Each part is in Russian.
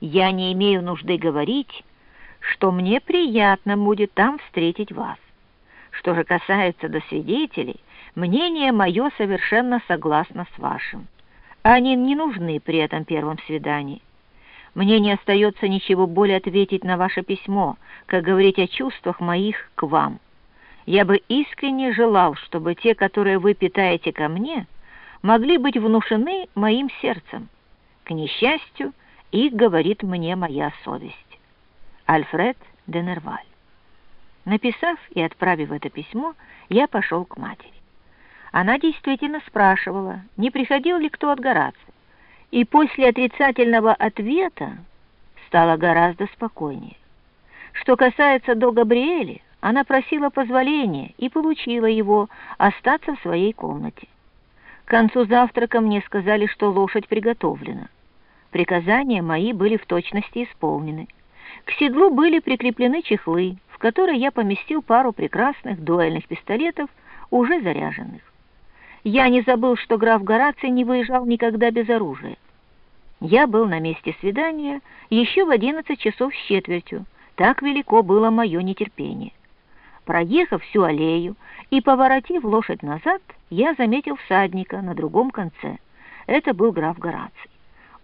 Я не имею нужды говорить, что мне приятно будет там встретить вас. Что же касается до свидетелей, мнение мое совершенно согласно с вашим. Они не нужны при этом первом свидании. Мне не остается ничего более ответить на ваше письмо, как говорить о чувствах моих к вам. Я бы искренне желал, чтобы те, которые вы питаете ко мне, могли быть внушены моим сердцем. К несчастью, их говорит мне моя совесть. Альфред де Нерваль. Написав и отправив это письмо, я пошел к матери. Она действительно спрашивала, не приходил ли кто от Горация, и после отрицательного ответа стало гораздо спокойнее. Что касается до Габриэли, она просила позволения и получила его остаться в своей комнате. К концу завтрака мне сказали, что лошадь приготовлена. Приказания мои были в точности исполнены. К седлу были прикреплены чехлы, в которые я поместил пару прекрасных дуэльных пистолетов, уже заряженных. Я не забыл, что граф Гораций не выезжал никогда без оружия. Я был на месте свидания еще в одиннадцать часов с четвертью. Так велико было мое нетерпение. Проехав всю аллею и поворотив лошадь назад, я заметил всадника на другом конце. Это был граф Гораций.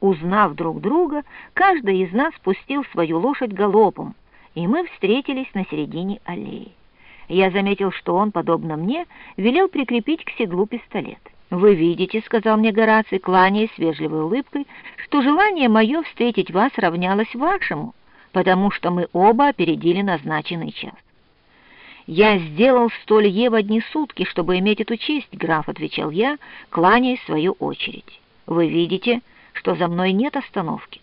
Узнав друг друга, каждый из нас спустил свою лошадь галопом, и мы встретились на середине аллеи. Я заметил, что он, подобно мне, велел прикрепить к седлу пистолет. «Вы видите», — сказал мне Гораций, кланяясь вежливой улыбкой, «что желание мое встретить вас равнялось вашему, потому что мы оба опередили назначенный час». «Я сделал столь в одни сутки, чтобы иметь эту честь, граф», — отвечал я, кланяясь в свою очередь. «Вы видите, что за мной нет остановки.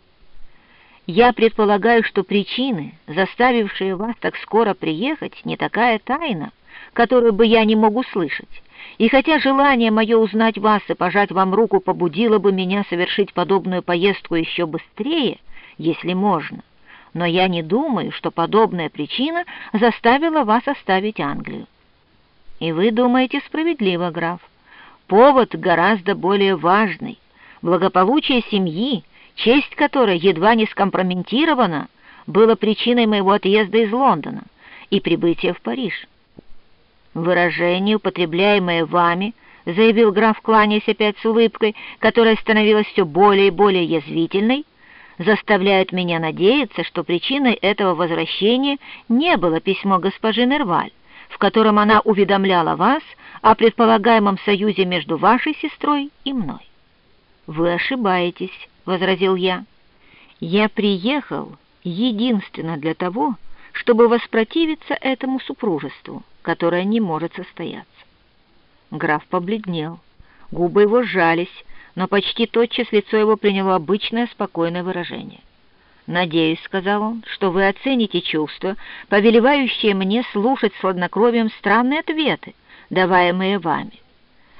Я предполагаю, что причины, заставившие вас так скоро приехать, не такая тайна, которую бы я не мог услышать. И хотя желание мое узнать вас и пожать вам руку побудило бы меня совершить подобную поездку еще быстрее, если можно, но я не думаю, что подобная причина заставила вас оставить Англию. И вы думаете справедливо, граф. Повод гораздо более важный. Благополучие семьи, честь которой едва не скомпрометирована, было причиной моего отъезда из Лондона и прибытия в Париж. Выражение, употребляемое вами, заявил граф, кланяясь опять с улыбкой, которая становилась все более и более язвительной, заставляет меня надеяться, что причиной этого возвращения не было письмо госпожи Нерваль, в котором она уведомляла вас о предполагаемом союзе между вашей сестрой и мной. «Вы ошибаетесь», — возразил я. «Я приехал единственно для того, чтобы воспротивиться этому супружеству, которое не может состояться». Граф побледнел, губы его сжались, но почти тотчас лицо его приняло обычное спокойное выражение. «Надеюсь», — сказал он, — «что вы оцените чувства, повелевающие мне слушать с хладнокровием странные ответы, даваемые вами.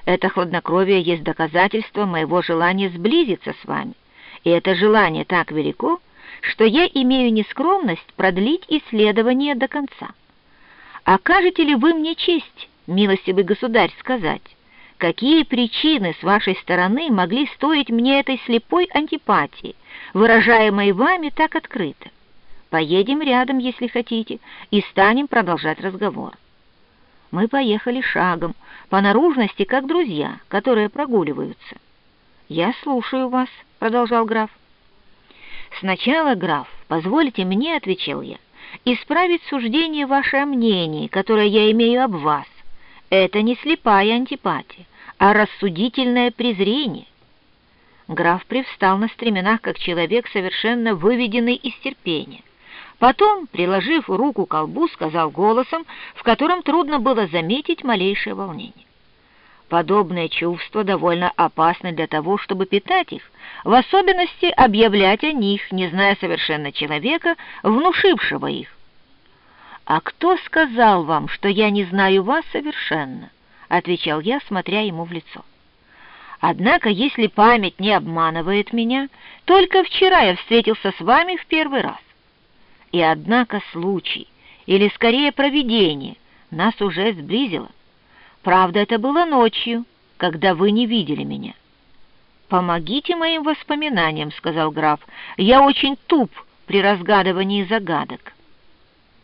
Это хладнокровие есть доказательство моего желания сблизиться с вами, и это желание так велико, что я имею нескромность продлить исследование до конца. Окажете ли вы мне честь, милостивый государь, сказать, какие причины с вашей стороны могли стоить мне этой слепой антипатии, выражаемой вами так открыто? Поедем рядом, если хотите, и станем продолжать разговор. Мы поехали шагом, по наружности, как друзья, которые прогуливаются. «Я слушаю вас», — продолжал граф. «Сначала, граф, позвольте мне, — отвечал я, — исправить суждение ваше о которое я имею об вас. Это не слепая антипатия, а рассудительное презрение». Граф привстал на стременах, как человек, совершенно выведенный из терпения. Потом, приложив руку к колбу, сказал голосом, в котором трудно было заметить малейшее волнение. Подобные чувства довольно опасны для того, чтобы питать их, в особенности объявлять о них, не зная совершенно человека, внушившего их. «А кто сказал вам, что я не знаю вас совершенно?» — отвечал я, смотря ему в лицо. «Однако, если память не обманывает меня, только вчера я встретился с вами в первый раз. И однако случай, или скорее провидение, нас уже сблизило. Правда, это было ночью, когда вы не видели меня. «Помогите моим воспоминаниям», — сказал граф. «Я очень туп при разгадывании загадок».